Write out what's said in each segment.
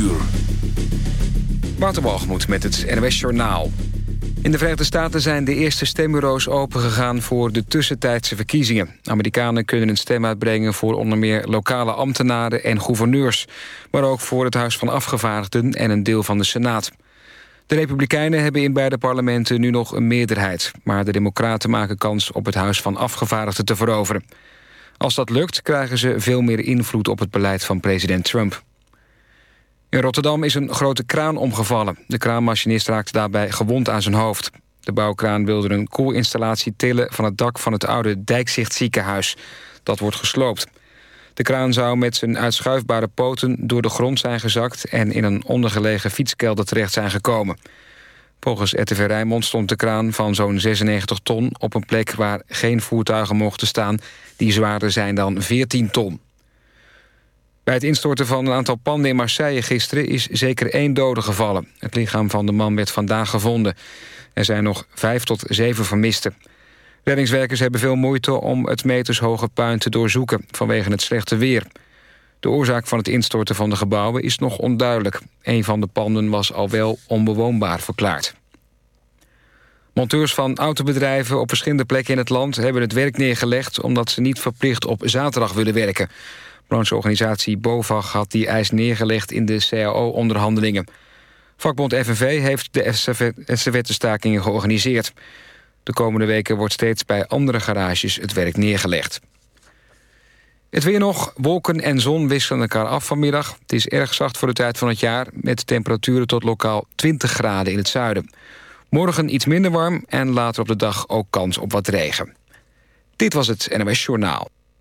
uur. Waterbalgemoed met het NOS Journaal. In de Verenigde Staten zijn de eerste stembureaus opengegaan... voor de tussentijdse verkiezingen. Amerikanen kunnen een stem uitbrengen voor onder meer lokale ambtenaren en gouverneurs... maar ook voor het Huis van Afgevaardigden en een deel van de Senaat. De Republikeinen hebben in beide parlementen nu nog een meerderheid... maar de Democraten maken kans op het Huis van Afgevaardigden te veroveren. Als dat lukt, krijgen ze veel meer invloed op het beleid van president Trump. In Rotterdam is een grote kraan omgevallen. De kraanmachinist raakte daarbij gewond aan zijn hoofd. De bouwkraan wilde een koelinstallatie tillen van het dak van het oude Dijkzicht ziekenhuis. Dat wordt gesloopt. De kraan zou met zijn uitschuifbare poten door de grond zijn gezakt... en in een ondergelegen fietskelder terecht zijn gekomen. Volgens RTV Rijnmond stond de kraan van zo'n 96 ton... op een plek waar geen voertuigen mochten staan... die zwaarder zijn dan 14 ton. Bij het instorten van een aantal panden in Marseille gisteren... is zeker één dode gevallen. Het lichaam van de man werd vandaag gevonden. Er zijn nog vijf tot zeven vermisten. Reddingswerkers hebben veel moeite om het metershoge puin te doorzoeken... vanwege het slechte weer. De oorzaak van het instorten van de gebouwen is nog onduidelijk. Een van de panden was al wel onbewoonbaar verklaard. Monteurs van autobedrijven op verschillende plekken in het land... hebben het werk neergelegd omdat ze niet verplicht op zaterdag willen werken. Brancheorganisatie BOVAG had die eis neergelegd in de CAO-onderhandelingen. Vakbond FNV heeft de estafettestakingen georganiseerd. De komende weken wordt steeds bij andere garages het werk neergelegd. Het weer nog. Wolken en zon wisselen elkaar af vanmiddag. Het is erg zacht voor de tijd van het jaar... met temperaturen tot lokaal 20 graden in het zuiden. Morgen iets minder warm en later op de dag ook kans op wat regen. Dit was het NOS Journaal.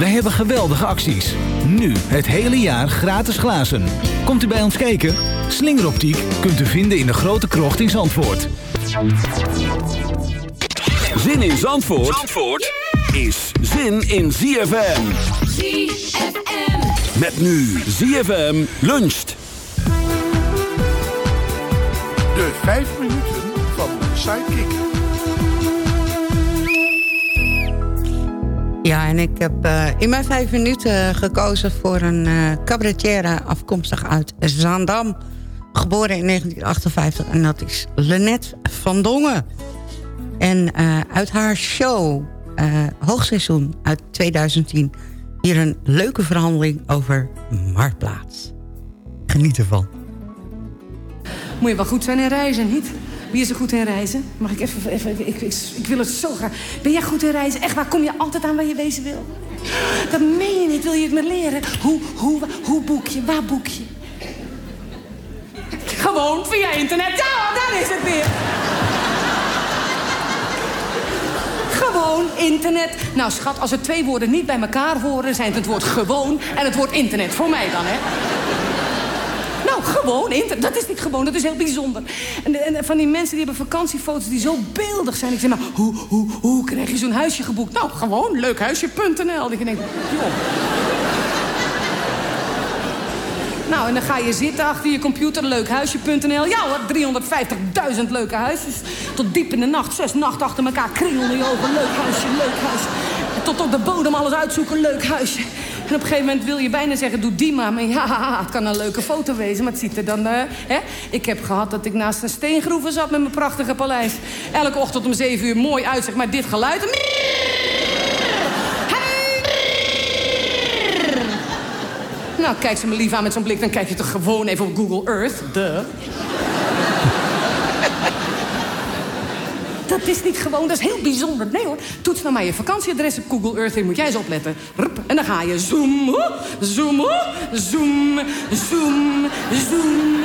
Wij hebben geweldige acties. Nu het hele jaar gratis glazen. Komt u bij ons kijken? Slingeroptiek kunt u vinden in de grote krocht in Zandvoort. Zin in Zandvoort, Zandvoort is zin in ZFM. ZFM. Met nu ZFM luncht. De vijf minuten van Sidekick. Ja, en ik heb eh, in mijn vijf minuten gekozen voor een uh, cabaretière afkomstig uit Zaandam. Geboren in 1958 en dat is Lennet van Dongen. En eh, uit haar show Hoogseizoen uit 2010... hier een leuke verhandeling over Marktplaats. Geniet ervan. Moet je wel goed zijn in reizen, niet? Wie is er goed in reizen? Mag ik even... even ik, ik, ik, wil het zo graag. Ben jij goed in reizen? Echt waar, kom je altijd aan waar je wezen wil? Dat meen je niet, wil je het me leren? Hoe, hoe, hoe boek je? Waar boek je? Gewoon via internet. Ja, daar is het weer. Gewoon internet. Nou schat, als er twee woorden niet bij elkaar horen... zijn het het woord gewoon en het woord internet. Voor mij dan, hè? Nou. Dat is niet gewoon, dat is heel bijzonder. En, en van die mensen die hebben vakantiefoto's die zo beeldig zijn. Ik zeg, maar hoe, hoe, hoe krijg je zo'n huisje geboekt? Nou, gewoon leukhuisje.nl. Ik denk, joh. Nou, en dan ga je zitten achter je computer, leukhuisje.nl. Ja hoor, 350.000 leuke huisjes. Tot diep in de nacht, zes nachten achter elkaar, kringel in je ogen. Leuk huisje, leuk huisje. Tot op de bodem alles uitzoeken, leuk huisje. En op een gegeven moment wil je bijna zeggen, doe die maar. Maar ja, het kan een leuke foto wezen, maar het ziet er dan... eh, hè? Ik heb gehad dat ik naast een steengroeven zat met mijn prachtige paleis. Elke ochtend om zeven uur mooi uitzicht, maar dit geluid... Nou, kijk ze me lief aan met zo'n blik, dan kijk je toch gewoon even op Google Earth. Duh. Dat is niet gewoon, dat is heel bijzonder. Nee hoor, toets nou maar je vakantieadres op Google Earth in. Moet jij eens opletten. Rup, en dan ga je zoom, zoom, zoom, zoom, zoom, zoom.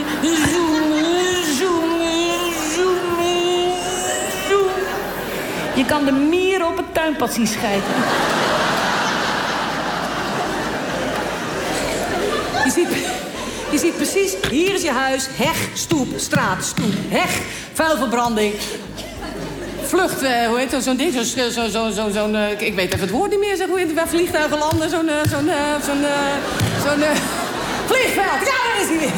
Je kan de mier op het tuinpad zien schijten. Je ziet, je ziet precies, hier is je huis, heg, stoep, straat, stoep, heg, vuilverbranding. Vlucht, eh, hoe heet dat, zo'n ding, zo'n, zo, zo, zo, zo, ik weet even het woord niet meer, zeg, hoe heet het, waar vliegtuigen landen, zo'n, eh, zo'n, eh, zo'n, zo'n, vliegveld, ja, daar is hij weer.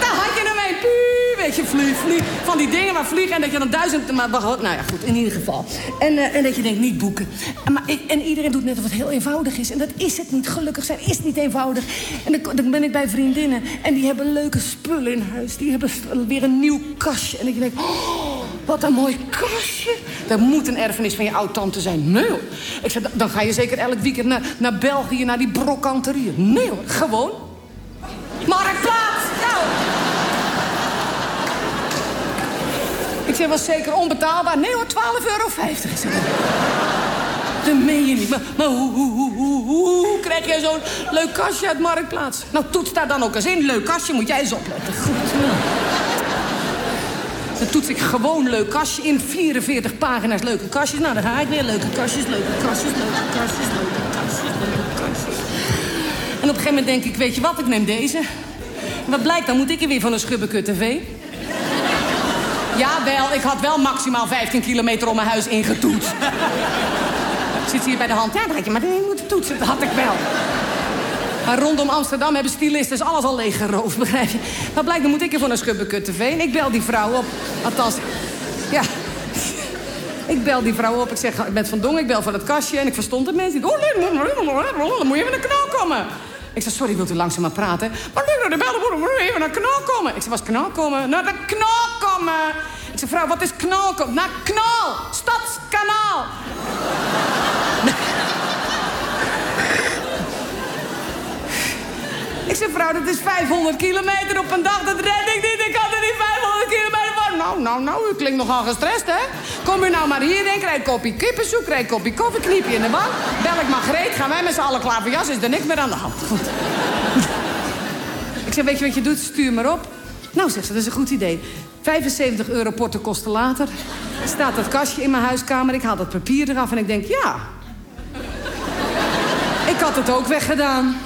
Daar had je hem een, Puh, weet je, vlieg, vlieg, van die dingen waar vliegen en dat je dan duizend, maar, nou ja, goed, in ieder geval. En, en dat je denkt, niet boeken. En, maar, en iedereen doet net of het heel eenvoudig is. En dat is het niet. Gelukkig zijn is niet eenvoudig. En dan, ben ik bij vriendinnen. En die hebben leuke spullen in huis. Die hebben weer een nieuw kastje. En ik denk, oh, wat een mooi kastje. Dat moet een erfenis van je oud-tante zijn. Nee hoor. Ik zeg, dan- ga je zeker elk weekend naar, naar België, naar die brokanterier. Nee hoor, gewoon. Marktplaats! Nou. Ik zeg, was zeker onbetaalbaar. Nee hoor, 12,50 euro. Dat meen je niet. Maar, maar hoe, hoe, hoe, hoe, krijg jij zo'n leuk kastje uit Marktplaats? Nou, toets daar dan ook eens in. Leuk kastje, moet jij eens opletten. Goed. Dan toets ik gewoon leuk kastje in. 44 pagina's leuke kastjes. Nou, dan ga ik weer. Leuke kastjes, leuke kastjes, leuke kastjes, leuke kastjes, leuke kastjes. En op een gegeven moment denk ik, weet je wat, ik neem deze. Wat blijkt, dan moet ik er weer van een schubbekut tv. Jawel, ik had wel maximaal 15 kilometer om mijn huis ingetoetst. Zit hier bij de hand? Ja, dan had je maar moeten toetsen. Dat had ik wel. Maar rondom Amsterdam hebben stylisten alles al leeg geroofd, begrijp je? Maar blijkt, dan moet ik er voor een schubbekut tv. En ik bel die vrouw op. Althans, ja. Ik bel die vrouw op. Ik zeg, ik ben Van Dongen, ik bel van het kastje. En ik verstond het mensen. Oh, dan moet je even naar knal komen. Ik zeg, sorry, wilt u langzaam maar praten? Maar nee, de bellen moet even naar knal komen. Ik zeg, wat is knal komen? Naar de knal komen. Ik zeg, vrouw, wat is knal? Naar knal, stadskanaal. Ik zeg, vrouw, dat is 500 kilometer op een dag. Dat red ik niet. Ik kan er niet 500 kilometer van. Nou, nou, nou, u klinkt nogal gestrest, hè? Kom u nou maar hierheen, krijg een kopje kippensoep, krijg een kopje koffie, kniep je in de bank. Bel ik Margreet, gaan wij met z'n allen klaar voor jas, is er niks meer aan de hand. Goed. ik zeg, weet je wat je doet? Stuur maar op. Nou, zegt ze, dat is een goed idee. 75 euro portokosten later staat dat kastje in mijn huiskamer. Ik haal dat papier eraf en ik denk, ja... Ik had het ook weggedaan.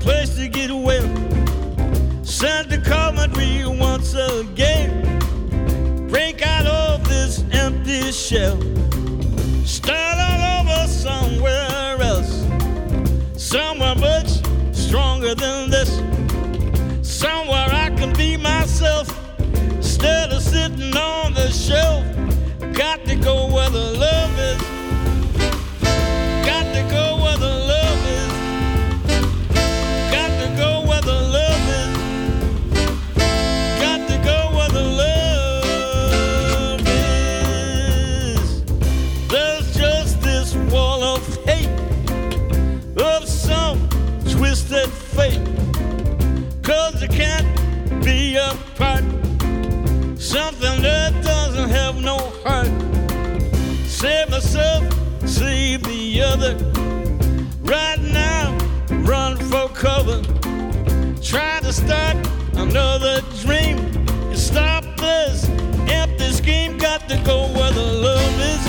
Place to get away. Such a country once again. Break out of this empty shell. Start all over somewhere else. Somewhere much stronger than this. Somewhere I can be myself. Instead of sitting on the shelf. Got to go where the love is. Save save the other. Right now, run for cover. Try to start another dream. Stop this empty scheme. Got to go where the love is.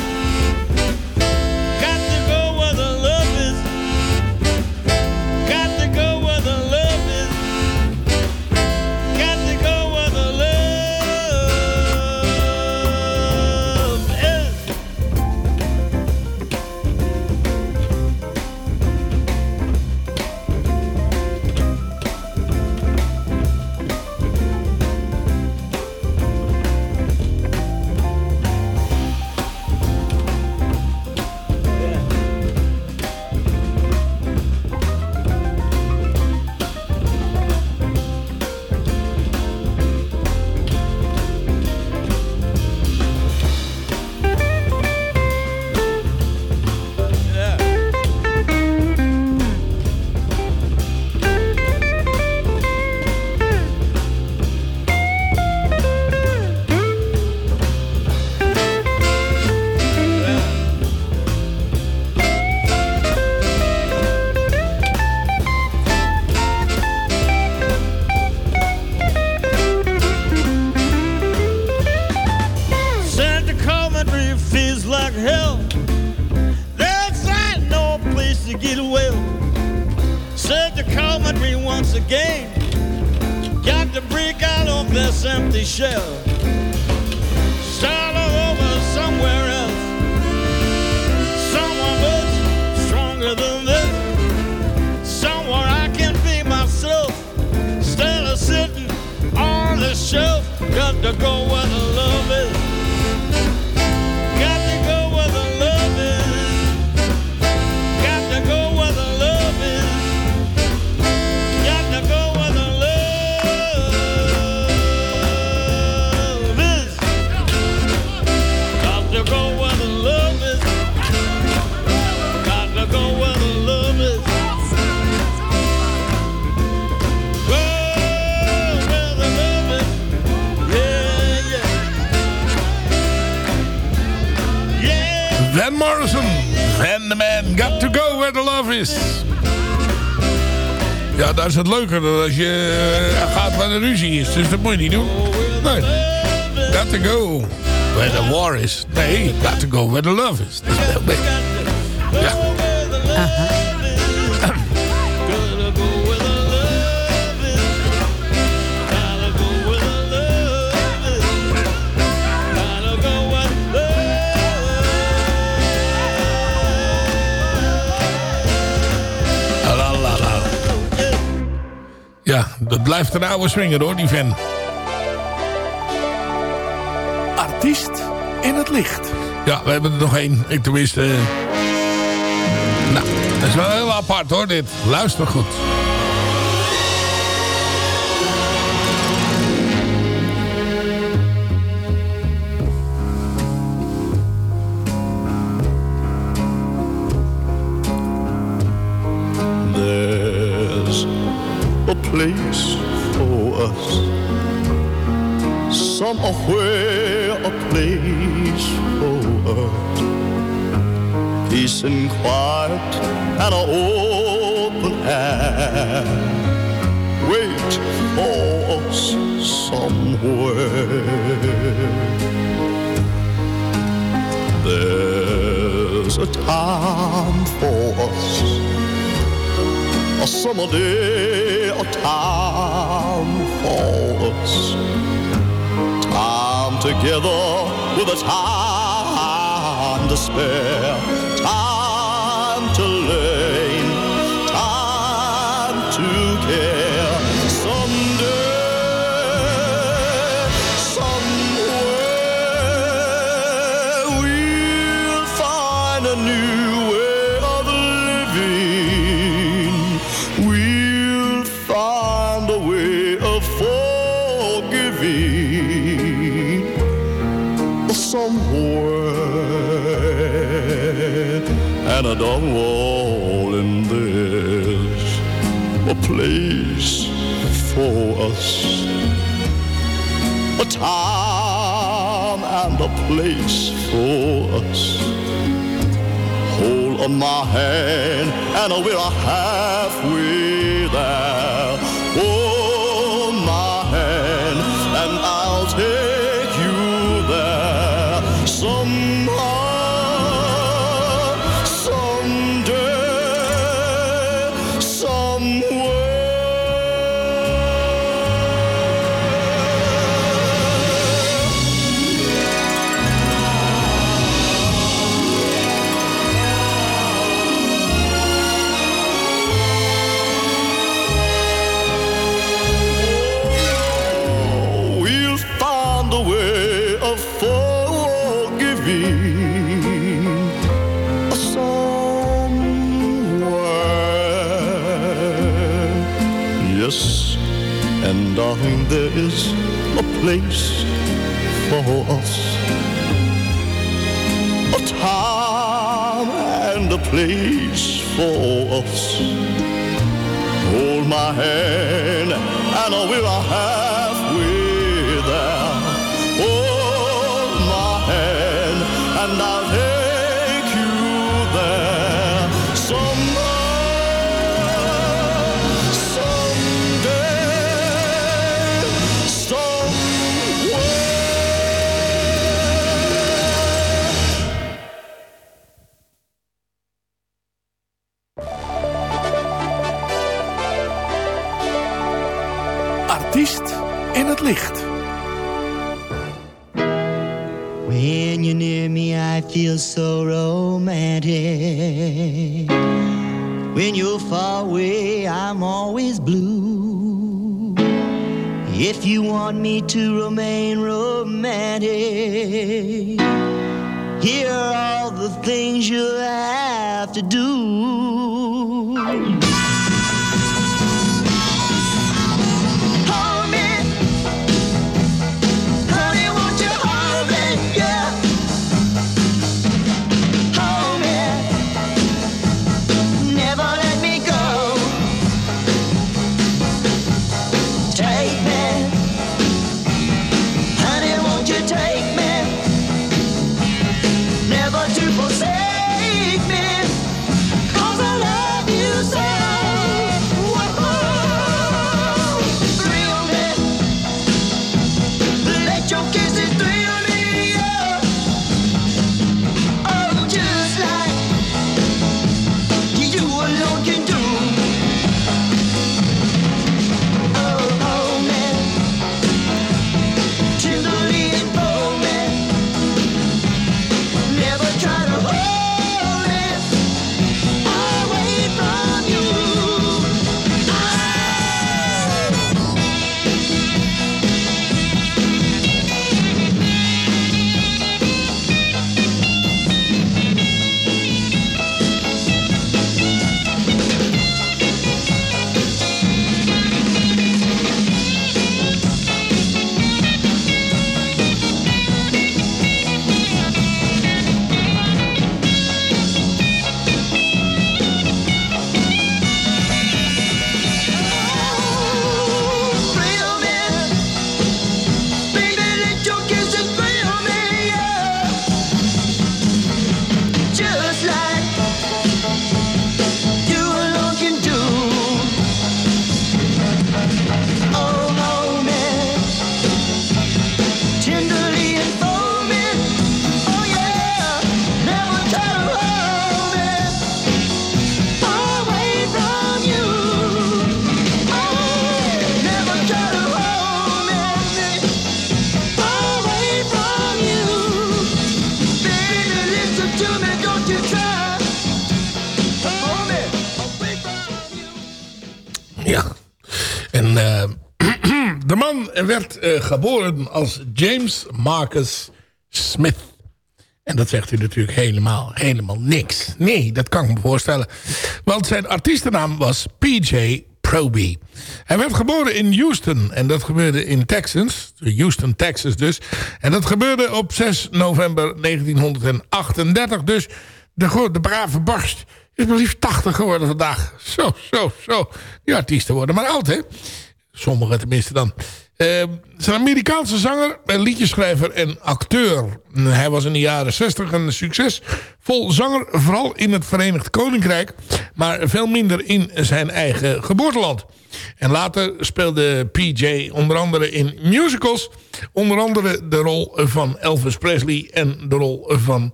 Als je eh, gaat waar de ruzie is. Dus dat moet je niet doen. Nee. Got to go where the war is. Nee, got to go where the love is. Dat is blijft een oude swinger hoor, die fan. Artiest in het licht. Ja, we hebben er nog één. Ik tenminste... eh, Nou, dat is wel heel apart hoor, dit. Luister goed. There's a place Somewhere a place for us. Peace and quiet and an open air. Wait for us somewhere. There's a time for us a summer day, a time for us. Together with a time to spare. Somewhere. And I don't want in this a place for us. A time and a place for us. Hold on my hand and we're halfway darling, there is a place for us. A time and a place for us. Hold my hand and we're halfway Artiest in het licht. When you're near me, I feel so romantic. When you're far away, I'm always blue. If you want me to remain romantic, here are all the things you have to do. Werd eh, geboren als James Marcus Smith. En dat zegt u natuurlijk helemaal, helemaal niks. Nee, dat kan ik me voorstellen. Want zijn artiestennaam was PJ Proby. Hij werd geboren in Houston. En dat gebeurde in Texas. Houston, Texas dus. En dat gebeurde op 6 november 1938. Dus de, de brave borst is maar liefst 80 geworden vandaag. Zo, zo, zo. Die artiesten worden maar oud, hè? Sommigen tenminste dan. Eh, het is een Amerikaanse zanger, een liedjeschrijver en acteur. Hij was in de jaren 60 een succesvol zanger, vooral in het Verenigd Koninkrijk, maar veel minder in zijn eigen geboorteland. En later speelde PJ onder andere in musicals, onder andere de rol van Elvis Presley en de rol van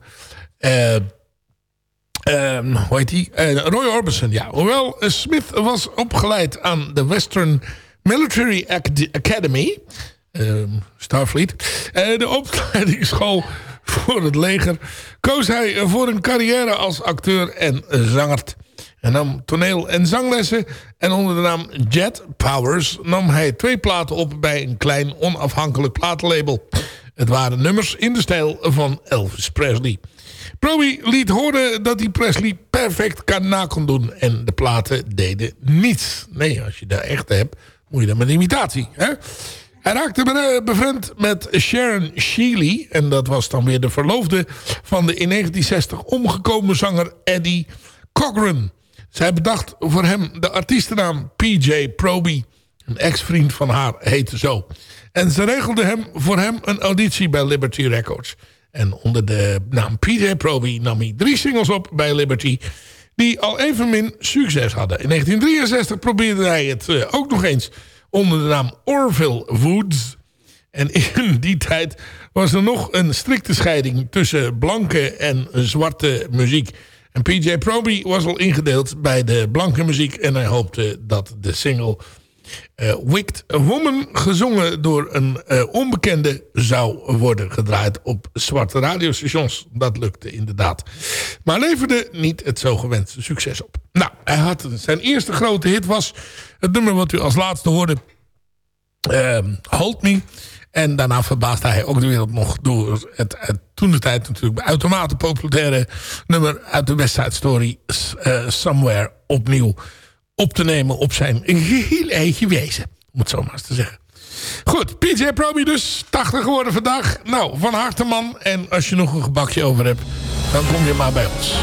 eh, Ehm, hoe heet? Eh, Roy Orbison, ja. Hoewel eh, Smith was opgeleid aan de Western Military Acad- Academy... ehm, Starfleet... eh, de opleidingsschool voor het leger... koos hij voor een carrière als acteur en zanger. En nam toneel- en zanglessen. En onder de naam Jet Powers nam hij twee platen op... bij een klein onafhankelijk platenlabel. Het waren nummers in de stijl van Elvis Presley. Proby liet horen dat hij Presley perfect kan na doen. En de platen deden niets. Nee, als je de echte hebt, moet je dan met imitatie. Hè? Hij raakte be- bevriend met Sharon Shealy. En dat was dan weer de verloofde van de in 1960 omgekomen zanger Eddie Cochran. Zij bedacht voor hem de artiestennaam PJ Proby. Een ex-vriend van haar heette zo. En ze regelde hem voor hem een auditie bij Liberty Records. En onder de naam PJ Proby nam hij drie singles op bij Liberty... die al evenmin succes hadden. In 1963 probeerde hij het eh, ook nog eens onder de naam Orville Woods... En in die tijd was er nog een strikte scheiding tussen blanke en zwarte muziek. En PJ Proby was al ingedeeld bij de blanke muziek. En hij hoopte dat de single eh Wicked Woman, gezongen door een eh, onbekende, zou worden gedraaid op zwarte radiostations. Dat lukte inderdaad. Maar leverde niet het zo gewenste succes op. Nou, hij had, zijn eerste grote hit was het nummer wat u als laatste hoorde. ehm, Hold Me. En daarna verbaasde hij ook de wereld nog door het, het toen de tijd natuurlijk uitermate populaire nummer uit de West Side Story eh, Somewhere opnieuw op te nemen op zijn geheel eigen wezen. Om het zo maar eens te zeggen. Goed, PJ Proby dus, 80 geworden vandaag. Nou, van harte man. En als je nog een gebakje over hebt, dan kom je maar bij ons.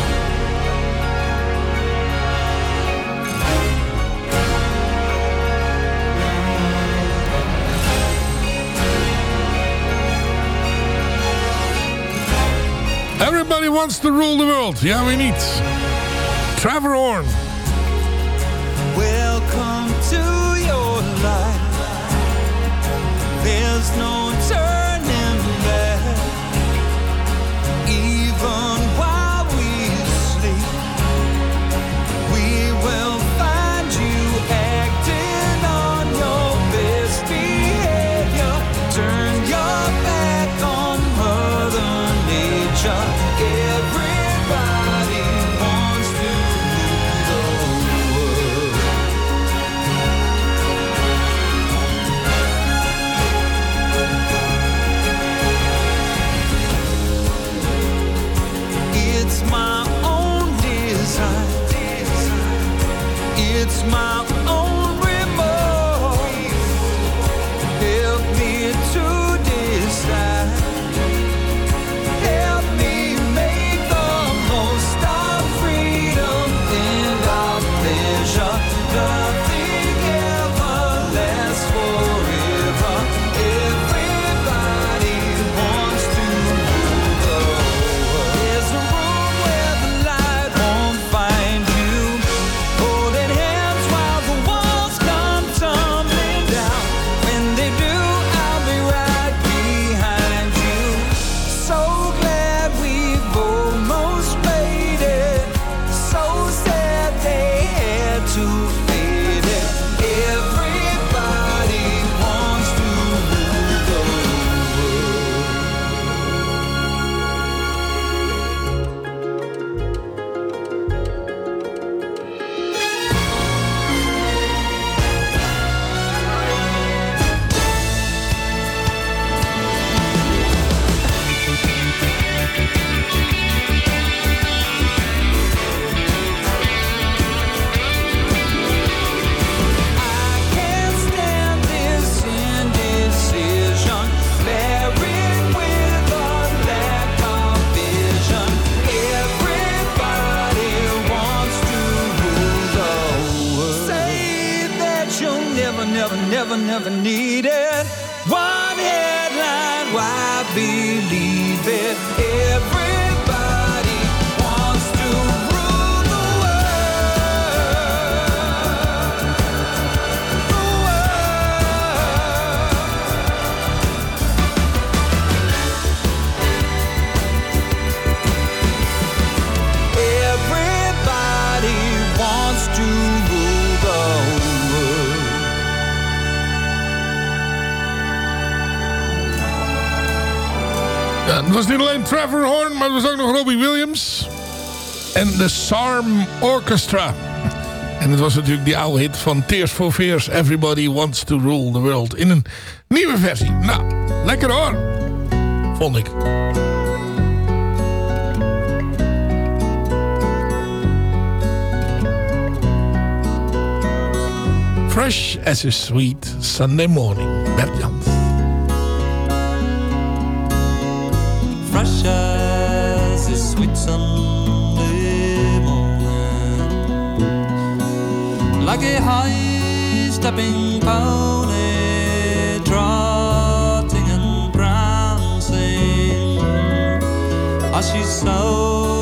Everybody wants to rule the world. Ja, wie niet? Trevor Horn. There's no to was ook nog Robbie Williams. En de Sarm Orchestra. En het was natuurlijk die oude hit van Tears for Fears. Everybody wants to rule the world. In een nieuwe versie. Nou, lekker hoor. Vond ik. Fresh as a sweet Sunday morning. Bert Jans. fresh as a sweet Sunday morning, like a high-stepping pony trotting and prancing. So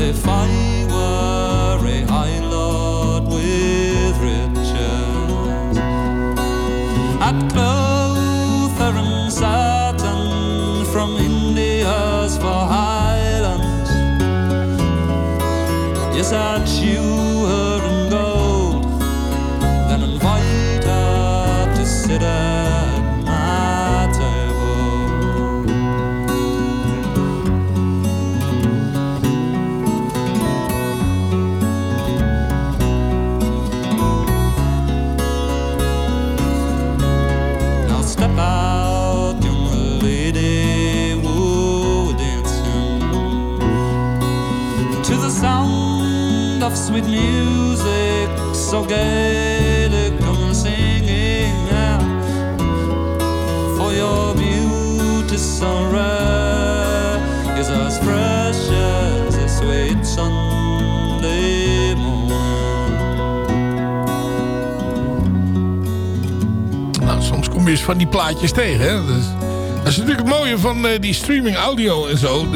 And if so gaily come singing now. For your beauty rare is as fresh as a sweet Sunday. Nou, soms kom je eens van die plaatjes tegen. Hè? Dat is natuurlijk het mooie van eh, die streaming audio en zo.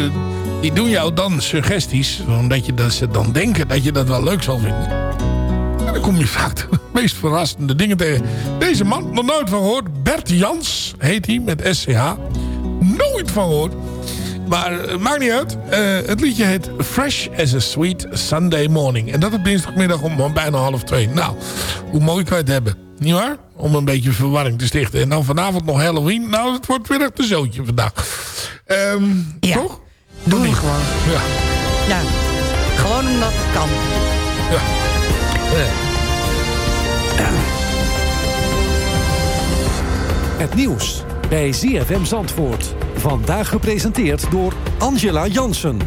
Die doen jou dan suggesties. Omdat je dat ze dan denken dat je dat wel leuk zal vinden. Kom je vaak de meest verrassende dingen tegen. Deze man, nog nooit van gehoord. Bert Jans heet hij met SCH. Nooit van gehoord. Maar eh, maakt niet uit. Eh, het liedje heet Fresh as a Sweet Sunday Morning. En dat op dinsdagmiddag om bijna half twee. Nou, hoe mooi kan je het hebben? Niet waar? Om een beetje verwarring te stichten. En dan vanavond nog Halloween. Nou, het wordt weer echt een zootje vandaag. Ehm Ja. Toch? Doen we gewoon. Ja. Ja, gewoon omdat het kan. Ja. Het nieuws bij ZFM Zandvoort. Vandaag gepresenteerd door Angela Jansen.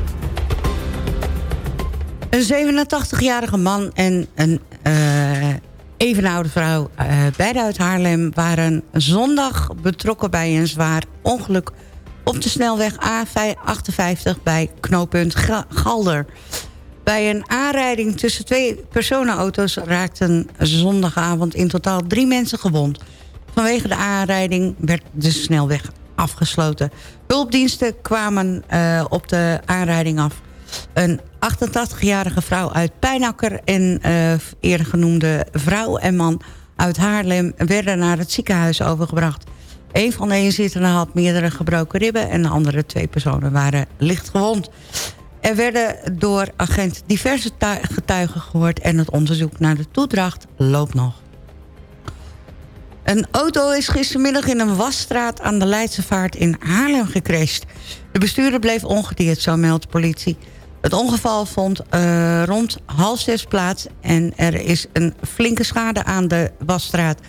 Een 87-jarige man en een, eh, Even een oude vrouw, uh, beide uit Haarlem... waren zondag betrokken bij een zwaar ongeluk... op de snelweg A58 bij knooppunt Galder. Bij een aanrijding tussen twee personenauto's... raakten zondagavond in totaal drie mensen gewond. Vanwege de aanrijding werd de snelweg afgesloten. Hulpdiensten kwamen uh, op de aanrijding af. Een 88-jarige vrouw uit Pijnakker en uh, eerder genoemde vrouw en man uit Haarlem... werden naar het ziekenhuis overgebracht. Een van de inzittenden had meerdere gebroken ribben... en de andere twee personen waren licht gewond. Er werden door agent diverse getuigen gehoord... en het onderzoek naar de toedracht loopt nog. Een auto is gistermiddag in een wasstraat aan de Leidsevaart in Haarlem gecrashed. De bestuurder bleef ongedeerd, zo meldt de politie. Het ongeval vond uh, rond half zes plaats... en er is een flinke schade aan de wasstraat.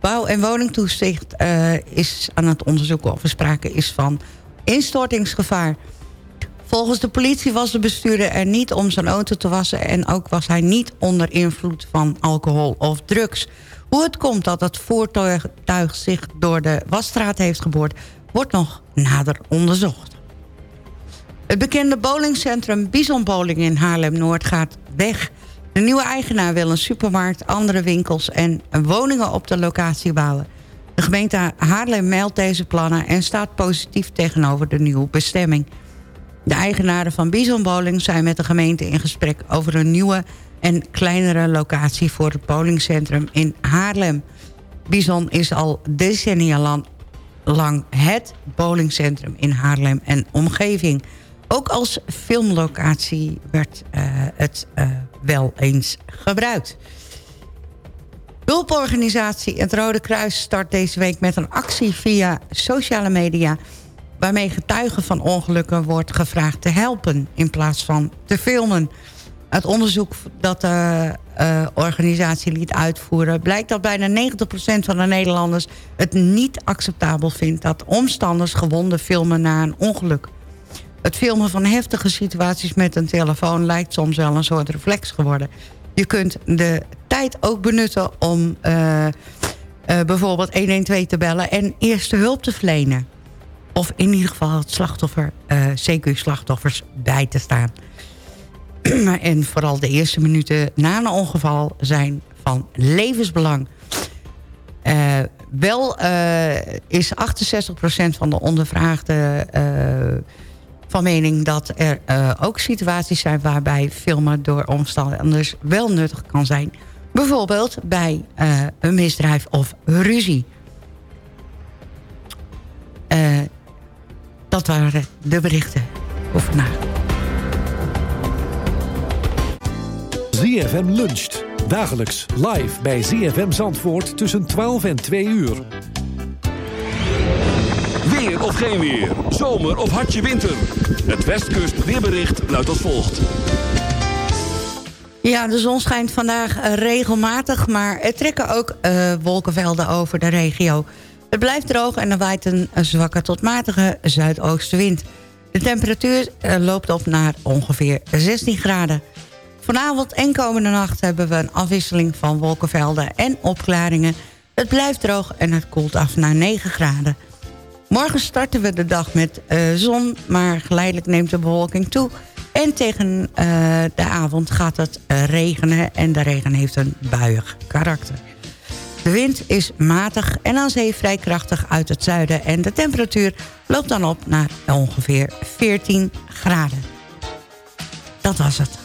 Bouw- en woningtoezicht uh, is aan het onderzoeken... of er sprake is van instortingsgevaar. Volgens de politie was de bestuurder er niet om zijn auto te wassen... en ook was hij niet onder invloed van alcohol of drugs... Hoe het komt dat het voertuig zich door de wasstraat heeft geboord... wordt nog nader onderzocht. Het bekende bowlingcentrum Bison Bowling in Haarlem-Noord gaat weg. De nieuwe eigenaar wil een supermarkt, andere winkels en woningen op de locatie bouwen. De gemeente Haarlem meldt deze plannen en staat positief tegenover de nieuwe bestemming. De eigenaren van Bison Bowling zijn met de gemeente in gesprek over een nieuwe en kleinere locatie voor het bowlingcentrum in Haarlem. Bison is al decennia lang het bowlingcentrum in Haarlem en omgeving. Ook als filmlocatie werd uh, het uh, wel eens gebruikt. Hulporganisatie Het Rode Kruis start deze week met een actie via sociale media... waarmee getuigen van ongelukken wordt gevraagd te helpen in plaats van te filmen. Uit onderzoek dat de uh, organisatie liet uitvoeren... blijkt dat bijna 90% van de Nederlanders het niet acceptabel vindt... dat omstanders gewonden filmen na een ongeluk. Het filmen van heftige situaties met een telefoon... lijkt soms wel een soort reflex geworden. Je kunt de tijd ook benutten om uh, uh, bijvoorbeeld 112 te bellen... en eerste hulp te verlenen. Of in ieder geval het slachtoffer, CQ-slachtoffers bij te staan... en vooral de eerste minuten na een ongeval zijn van levensbelang. Uh, wel uh, is 68% van de ondervraagden uh, van mening dat er ook situaties zijn... waarbij filmen door omstanders wel nuttig kan zijn. Bijvoorbeeld bij een misdrijf of ruzie. Dat waren de berichten voor vandaag. ZFM luncht. Dagelijks live bij ZFM Zandvoort tussen 12 en 2 uur. Weer of geen weer. Zomer of hartje winter. Het Westkust weerbericht luidt als volgt. Ja, de zon schijnt vandaag uh, regelmatig, maar er trekken ook uh, wolkenvelden over de regio. Het blijft droog en er waait een zwakke tot matige zuidoostenwind. De temperatuur uh, loopt op naar ongeveer 16 graden. Vanavond en komende nacht hebben we een afwisseling van wolkenvelden en opklaringen. Het blijft droog en het koelt af naar 9 graden. Morgen starten we de dag met uh, zon, maar geleidelijk neemt de bewolking toe. En tegen uh, de avond gaat het regenen en de regen heeft een buiig karakter. De wind is matig en aan zee vrij krachtig uit het zuiden... en de temperatuur loopt dan op naar ongeveer 14 graden. Dat was het.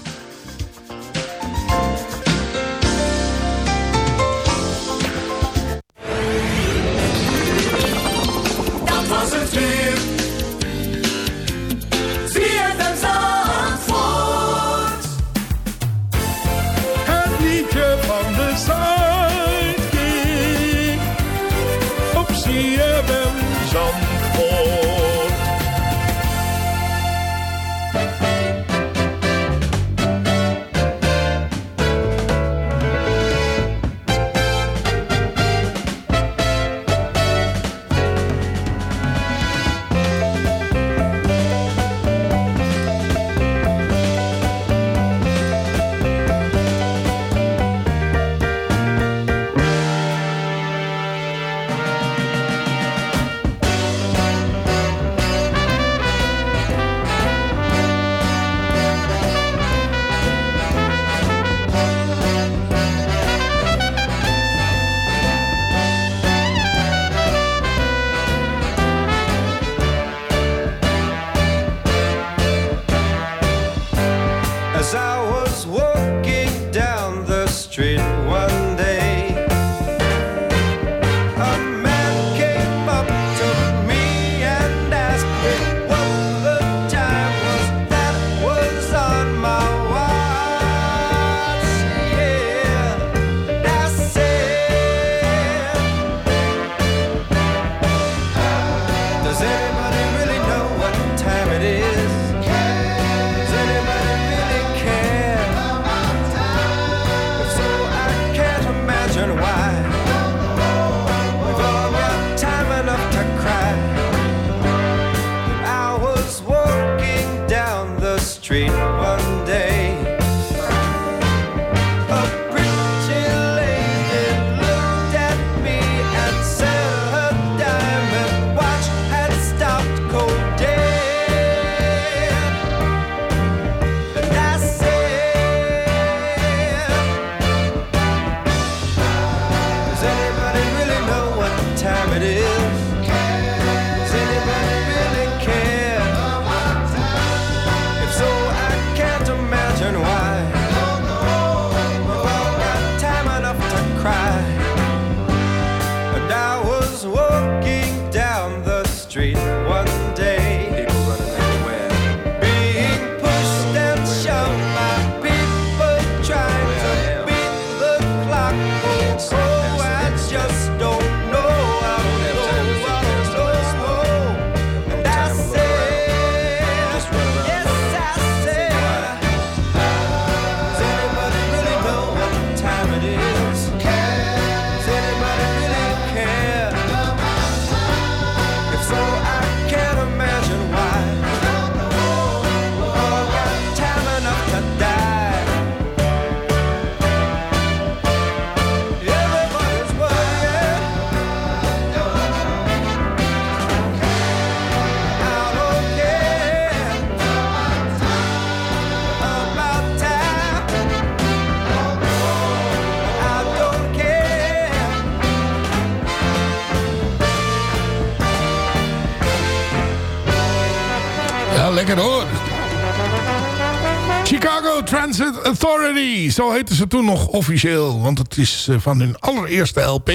Zo heette ze toen nog officieel. Want het is eh, van hun allereerste LP.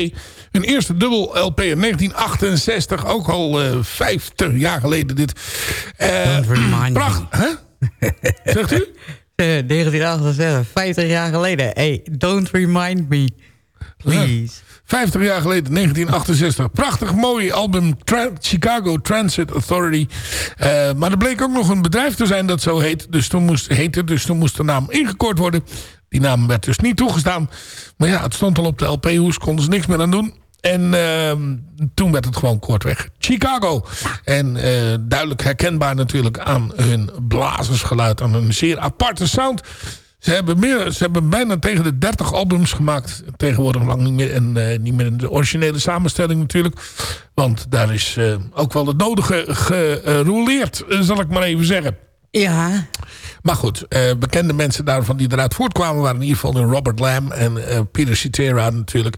Hun eerste dubbel LP in 1968. Ook al eh 50 jaar geleden dit. Eh, pracht, hè? Zegt u? Eh, 1968, 50 jaar geleden. Hey, don't remind me. Please. 50 jaar geleden, 1968. Prachtig mooi album Tra- Chicago Transit Authority. Maar er bleek ook nog een bedrijf te zijn dat zo heet. Dus toen moest, heette, dus toen moest de naam ingekort worden. Die naam werd dus niet toegestaan. Maar ja, het stond al op de LP-hoes. Konden ze niks meer aan doen. En ehm, toen werd het gewoon kortweg Chicago. En eh, duidelijk herkenbaar natuurlijk aan hun blazersgeluid. Aan hun zeer aparte sound. Ze hebben, meer, ze hebben bijna tegen de 30 albums gemaakt. Tegenwoordig lang niet meer. En eh, niet meer in de originele samenstelling natuurlijk. Want daar is eh, ook wel het nodige gerouleerd, zal ik maar even zeggen. Ja. Maar goed, eh, bekende mensen daarvan die eruit voortkwamen... waren in ieder geval Robert Lamb en eh, Peter Cetera natuurlijk.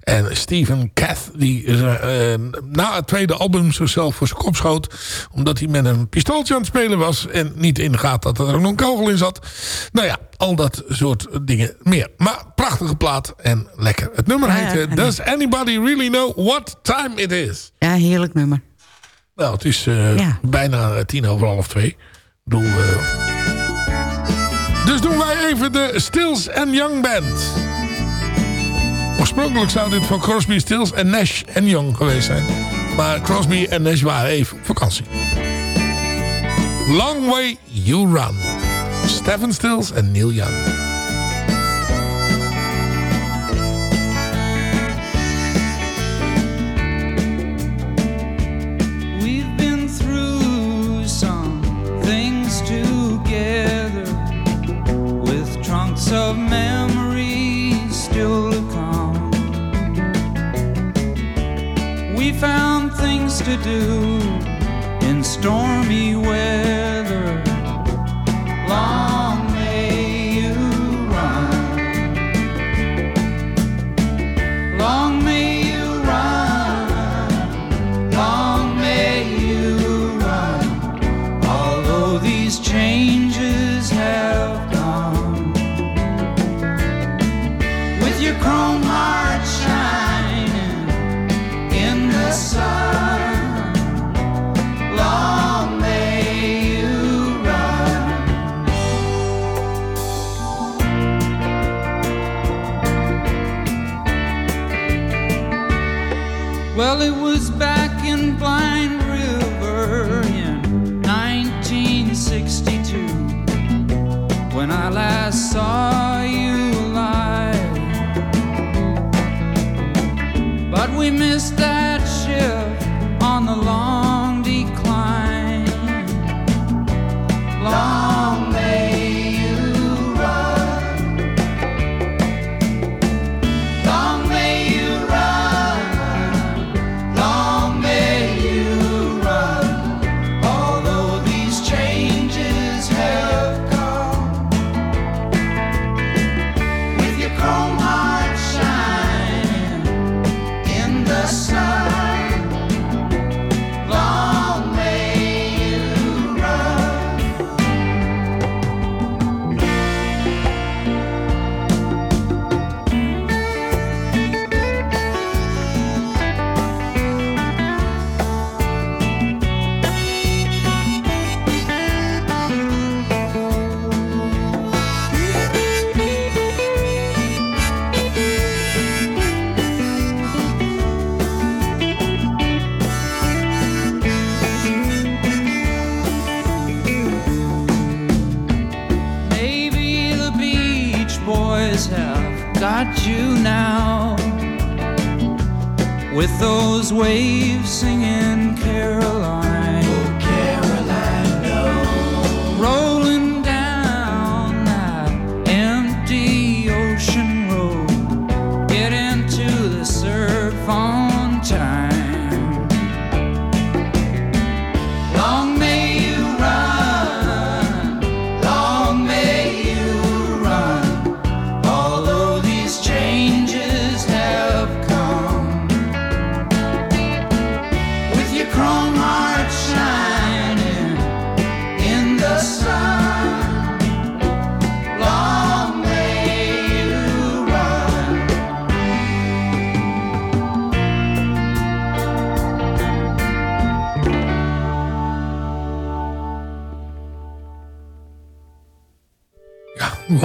En Stephen Kath, die eh, na het tweede album zichzelf voor zijn kop schoot... omdat hij met een pistooltje aan het spelen was... en niet in de gaten dat er ook nog een kogel in zat. Nou ja, al dat soort dingen meer. Maar prachtige plaat en lekker. Het nummer heet ja. Does Anybody Really Know What Time It Is? Ja, heerlijk nummer. Nou, het is bijna tien over half twee. Bedoel, eh, Dus doen wij even de Stills and Young Band. Oorspronkelijk zou dit van Crosby, Stills en Nash en Young geweest zijn. Maar Crosby en Nash waren even vakantie. Long Way You Run. Stephen Stills en Neil Young. Of memories still to come. We found things to do in stormy weather. But we missed that ship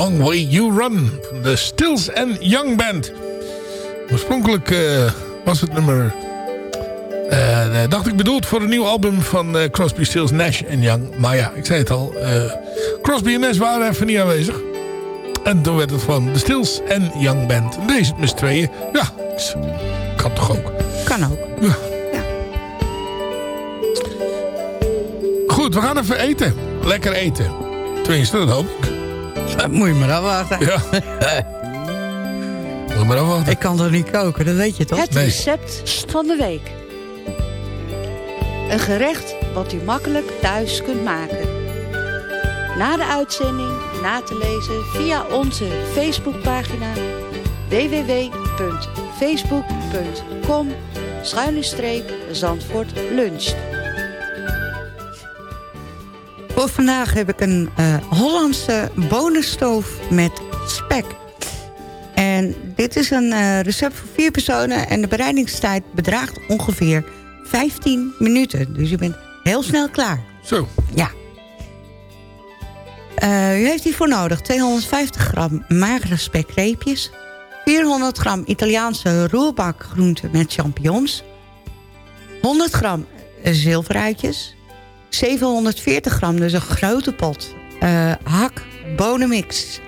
Long Way You Run. De Stills and Young Band. Oorspronkelijk eh, was het nummer... eh, dacht ik bedoeld voor een nieuw album van eh, Crosby, Stills, Nash en Young. Maar ja, ik zei het al. eh, Crosby en Nash waren even niet aanwezig. En toen werd het van de Stills en Young Band. En deze met z'n tweeën. Ja, kan toch ook. Kan ook. Ja. Goed, we gaan even eten. Lekker eten. Tenminste, dat hoop ik. Moet je maar afwachten. Ja. Moet je maar afwachten. Ik kan er niet koken, dat weet je toch? Het recept van de week. Een gerecht wat u makkelijk thuis kunt maken. Na de uitzending na te lezen via onze Facebookpagina www.facebook.com schuine streep Zandvoort luncht. Voor vandaag heb ik een eh, Hollandse bonenstoof met spek. En dit is een eh, recept voor vier personen en de bereidingstijd bedraagt ongeveer 15 minuten. Dus je bent heel snel klaar. Zo. Ja. Eh, u heeft hiervoor nodig 250 gram magere spekreepjes... 400 gram Italiaanse roerbakgroenten met champignons... 100 gram zilveruitjes... 740 gram, dus een grote pot... eh, hak, bonenmix...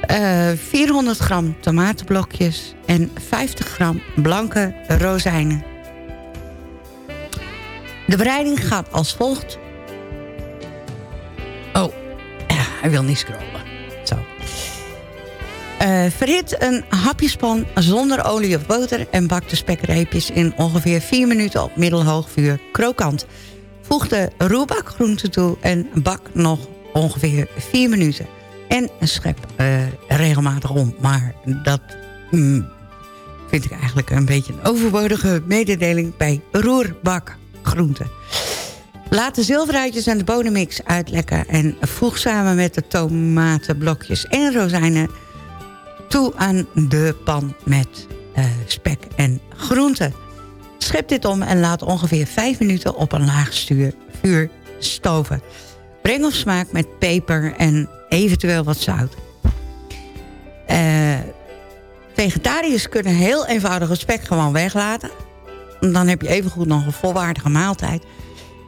eh, 400 gram tomatenblokjes... en 50 gram blanke rozijnen. De bereiding gaat als volgt. Oh, hij wil niet scrollen. Zo. Eh, verhit een hapjespan zonder olie of boter... en bak de spekreepjes in ongeveer 4 minuten op middelhoog vuur krokant. Voeg de roerbakgroenten toe en bak nog ongeveer 4 minuten. En schep eh, regelmatig om. Maar dat mm, vind ik eigenlijk een beetje een overbodige mededeling... bij roerbakgroenten. Laat de zilveruitjes en de bonenmix uitlekken... en voeg samen met de tomatenblokjes en rozijnen... toe aan de pan met eh, spek en groenten. Schep dit om en laat ongeveer 5 minuten op een laag vuur stoven. Breng op smaak met peper en eventueel wat zout. Eh, vegetariërs kunnen heel eenvoudig het spek gewoon weglaten. Dan heb je evengoed nog een volwaardige maaltijd.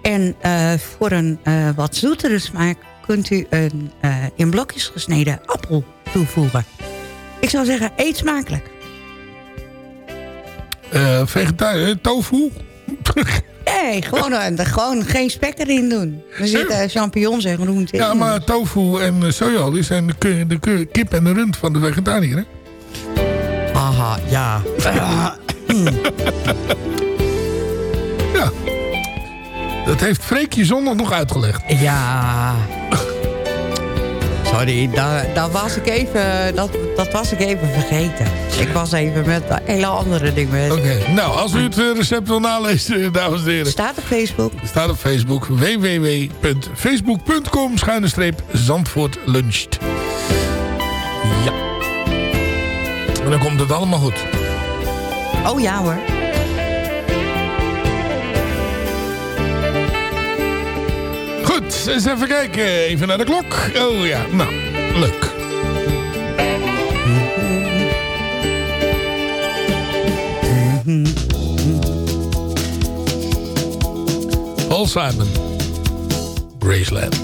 En eh, voor een eh, wat zoetere smaak kunt u een in blokjes gesneden appel toevoegen. Ik zou zeggen, eet smakelijk. Eh vegetariër, tofu. Nee, gewoon, eh, gewoon geen spek erin doen. Er zitten champignons en groenten in. Ja, maar tofu en eh, sojaolie zijn de, kip en de rund van de vegetariër, hè? Aha, ja. ja. Dat heeft Freekje zondag nog uitgelegd. Ja. Sorry, daar, daar was ik even, dat, dat was ik even vergeten. Ik was even met hele andere dingen. Oké, nou, als u het eh, recept wil nalezen, dames en heren. Staat op Facebook. Staat op Facebook. www.facebook.com schuine streep Zandvoort luncht. Ja. En dan komt het allemaal goed. Oh ja hoor. Eens even kijken. Even naar de klok. Oh ja, nou, leuk. Paul Simon. Graceland.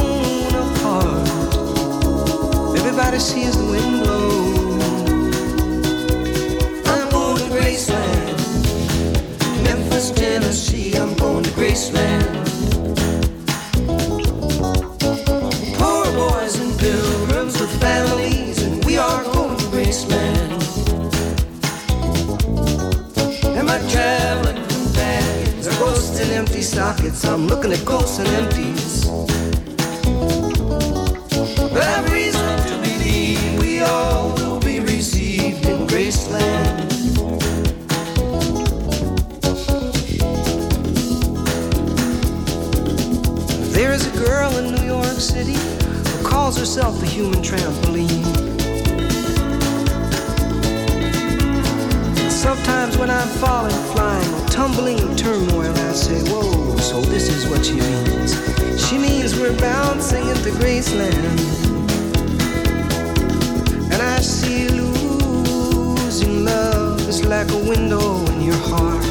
Everybody sees the wind blow. I'm going to Graceland, Memphis, Tennessee. I'm going to Graceland. Poor boys and pilgrims with families, and we are going to Graceland. Am I traveling companions are ghosts and empty sockets? I'm looking at ghosts and empties. Calls herself the human trampoline. Sometimes when I'm falling, flying, tumbling in turmoil, I say, Whoa, so this is what she means. She means we're bouncing into Graceland. And I see losing love is like a window in your heart.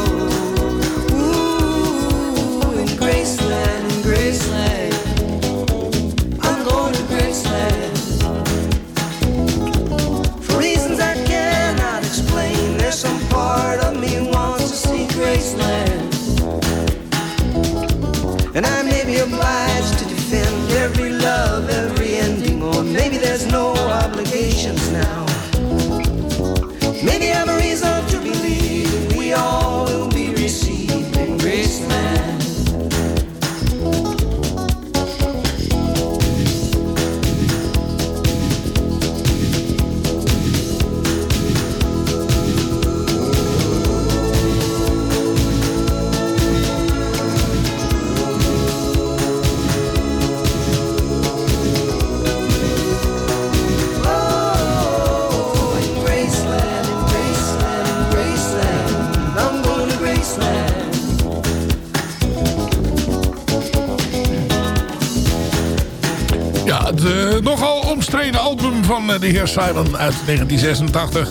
Album van eh, de heer Simon uit 1986.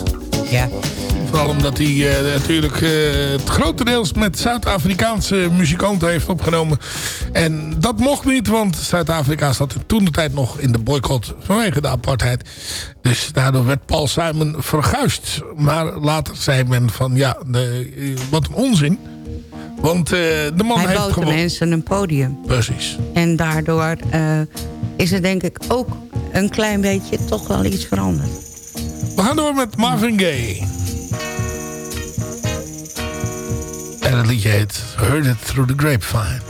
Ja. Vooral omdat hij eh, natuurlijk eh, het grotendeels met Zuid-Afrikaanse muzikanten heeft opgenomen. En dat mocht niet, want Zuid-Afrika zat toen de tijd nog in de boycott vanwege de apartheid. Dus daardoor werd Paul Simon verguisd. Maar later zei men van ja, de, wat een onzin. Want eh, de man Hij heeft gewoon... mensen een podium. Precies. En daardoor is er denk ik ook een klein beetje toch wel iets veranderd. We gaan door met Marvin Gaye. En het liedje Heard It Through the Grapevine.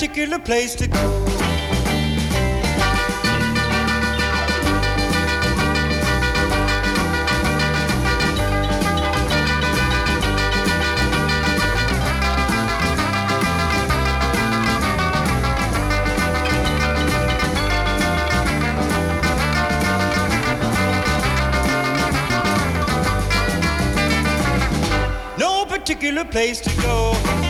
Particular place to go. no particular place to go.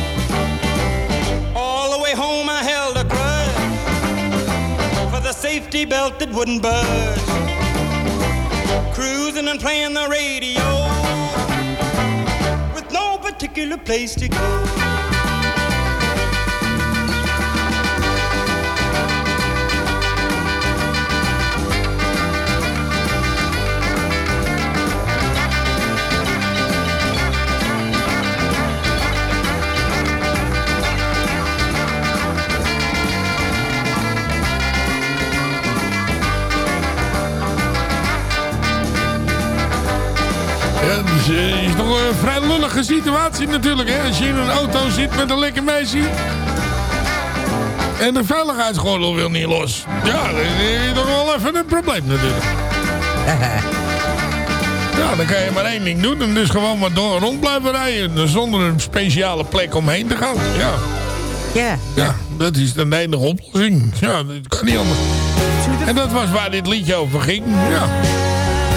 The safety belt that wouldn't budge. Cruising and playing the radio with no particular place to go. Dus, eh, is nog een vrij lullige situatie natuurlijk. Hè? Als je in een auto zit met een lekker meisje. En de veiligheidsgordel wil niet los. Ja, dan is toch wel even een probleem natuurlijk. Ja, dan kan je maar één ding doen. En dus gewoon maar door rond blijven rijden. Zonder een speciale plek omheen te gaan. Ja. Ja. Ja, dat is de enige oplossing. Ja, dat kan niet anders. En dat was waar dit liedje over ging. Ja.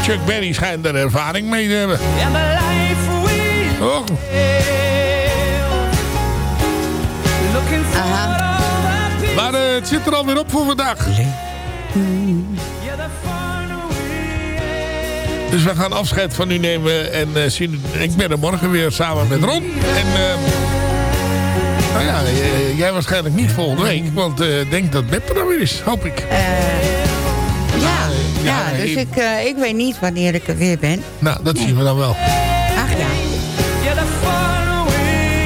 Chuck Berry schijnt er ervaring mee te hebben. Oh. Maar eh, het zit er alweer op voor vandaag. Dus we gaan afscheid van u nemen. En eh, zien, ik ben er morgen weer samen met Ron. En eh, nou ja, jij waarschijnlijk niet volgende week. Want eh, ik denk dat Beb er dan weer is, hoop ik. Ja, dus ik- ik, eh, ik weet niet wanneer ik er weer ben. Nou, dat zien we dan wel. Ach ja.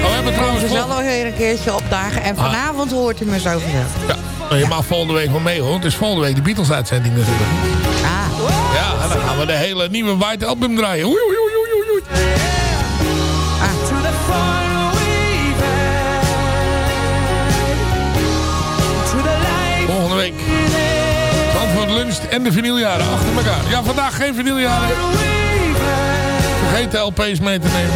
Oh, we hebben trouwens... Ik zal nog weer een keertje opdagen. En vanavond hoort u me zoveel. Ja, nou, je mag volgende week wel mee hoor. Het is volgende week de Beatles-uitzending natuurlijk. Ah. Ja, en dan gaan we de hele nieuwe White Album draaien. Oei, En de vinyljaren achter elkaar. Ja, vandaag geen vinyljaren. Vergeet de LP's mee te nemen.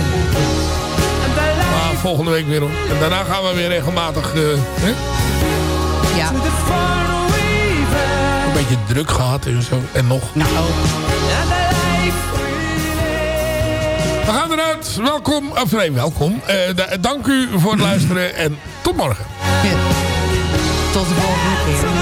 Maar volgende week weer hoor. En daarna gaan we weer regelmatig... eh, hè? Ja. Een beetje druk gehad en zo. En nog. Nou. We gaan eruit. Welkom. Of nee, welkom. Eh, da- dank u voor het luisteren. En tot morgen. Tot de volgende keer.